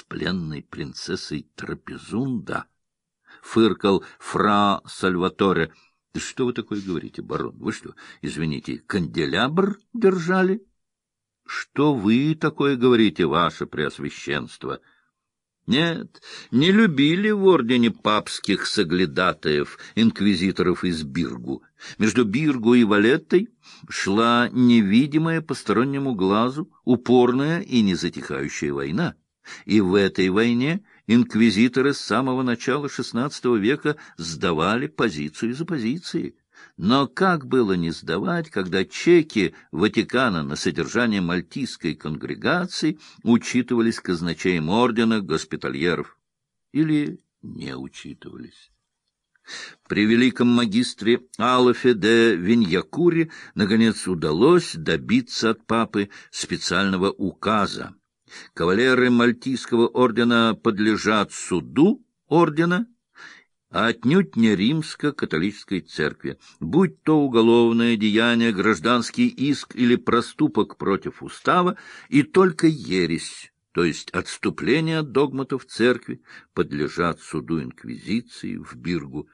с пленной принцессой Трапезунда, — фыркал фра Сальваторе. — Да что вы такое говорите, барон? Вы что, извините, канделябр держали? — Что вы такое говорите, ваше преосвященство? — нет, не любили в ордене папских соглядатаев, инквизиторов из Биргу. Между Биргу и Валеттой шла невидимая постороннему глазу, упорная и незатихающая война. И в этой войне инквизиторы с самого начала XVI века сдавали позицию за позицией. Но как было не сдавать, когда чеки Ватикана на содержание мальтийской конгрегации учитывались казначеем ордена госпитальеров? Или не учитывались? При великом магистре Алафе де Виньякуре наконец удалось добиться от папы специального указа. Кавалеры Мальтийского ордена подлежат суду ордена а отнюдь не римско-католической церкви, будь то уголовное деяние, гражданский иск или проступок против устава, и только ересь, то есть отступление от догматов церкви, подлежат суду инквизиции в Биргу.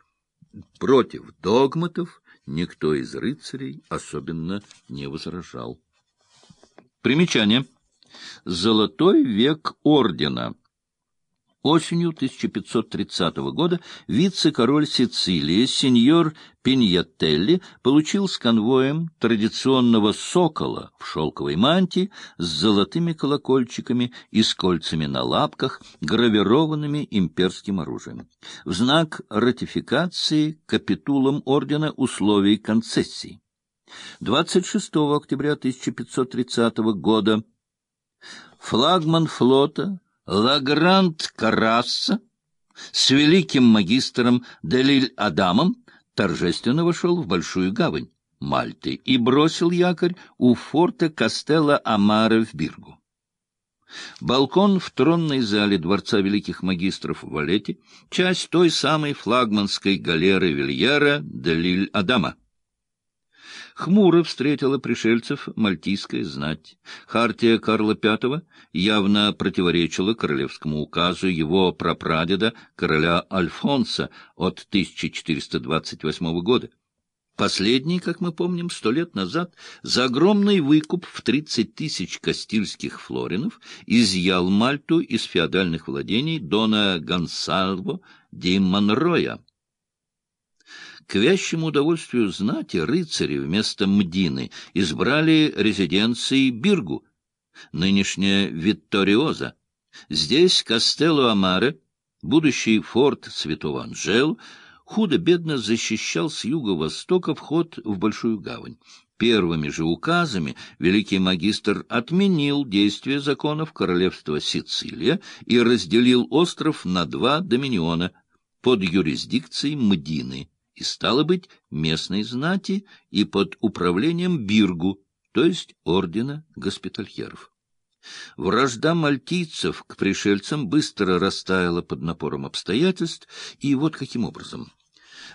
Против догматов никто из рыцарей особенно не возражал. Примечание. Золотой век ордена — Осенью 1530 года вице-король Сицилии, сеньор Пиньятелли, получил с конвоем традиционного сокола в шелковой мантии с золотыми колокольчиками и с кольцами на лапках, гравированными имперским оружием, в знак ратификации капитулом ордена условий концессии. 26 октября 1530 года флагман флота Лагрант Карасса с великим магистром Делиль Адамом торжественно вошел в Большую гавань Мальты и бросил якорь у форта Кастелла Амара в Биргу. Балкон в тронной зале Дворца Великих Магистров в Валете — часть той самой флагманской галеры Вильяра Делиль Адама — Хмуро встретила пришельцев мальтийская знать. Хартия Карла V явно противоречила королевскому указу его прапрадеда, короля Альфонса от 1428 года. Последний, как мы помним, сто лет назад за огромный выкуп в 30 тысяч кастильских флоринов изъял Мальту из феодальных владений Дона Гонсалво ди Монроя. К вящему удовольствию знати рыцари вместо Мдины избрали резиденцией Биргу, нынешняя Витториоза. Здесь Кастелло Амаре, будущий форт Святого Анжелу, худо-бедно защищал с юго-востока вход в Большую гавань. Первыми же указами великий магистр отменил действие законов королевства Сицилия и разделил остров на два доминиона под юрисдикцией Мдины и, стало быть, местной знати и под управлением Биргу, то есть ордена госпитальеров. Вражда мальтийцев к пришельцам быстро растаяла под напором обстоятельств, и вот каким образом.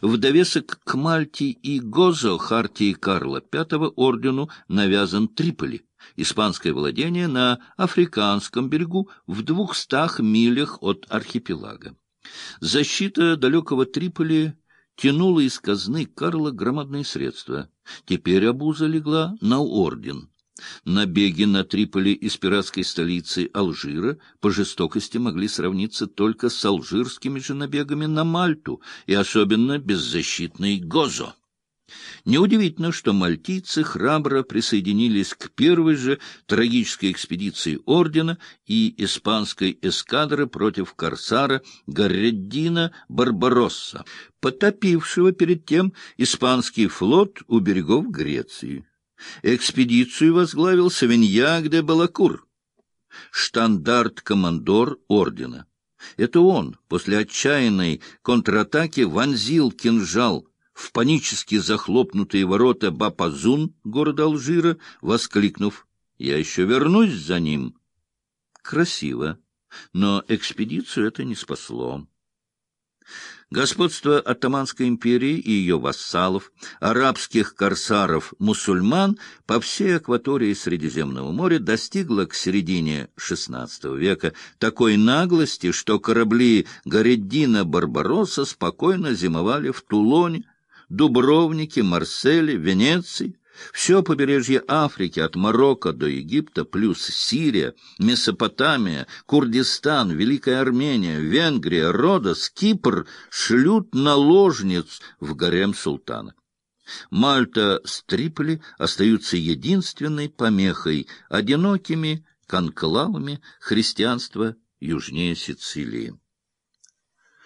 В довесок к Мальте и Гозо хартии Карла V ордену навязан Триполи, испанское владение на африканском берегу в двухстах милях от архипелага. Защита далекого Триполи тянула из казны Карла громадные средства. Теперь обуза легла на орден. Набеги на Триполи из пиратской столицы Алжира по жестокости могли сравниться только с алжирскими же набегами на Мальту и особенно беззащитной Гозо. Неудивительно, что мальтийцы храбро присоединились к первой же трагической экспедиции ордена и испанской эскадры против корсара Гарреддина Барбаросса, потопившего перед тем испанский флот у берегов Греции. Экспедицию возглавил Савиньяк де Балакур, штандарт-командор ордена. Это он после отчаянной контратаки вонзил кинжал в панически захлопнутые ворота Бапазун, города Алжира, воскликнув «Я еще вернусь за ним». Красиво, но экспедицию это не спасло. Господство Оттоманской империи и ее вассалов, арабских корсаров-мусульман по всей акватории Средиземного моря достигло к середине XVI века такой наглости, что корабли Гареддина Барбаросса спокойно зимовали в Тулоне, Дубровнике, Марселе, Венеции, все побережье Африки от Марокко до Египта, плюс Сирия, Месопотамия, Курдистан, Великая Армения, Венгрия, Родос, Кипр шлют наложниц в гарем султана. Мальта с Триполи остаются единственной помехой, одинокими конклавами христианства южнее Сицилии.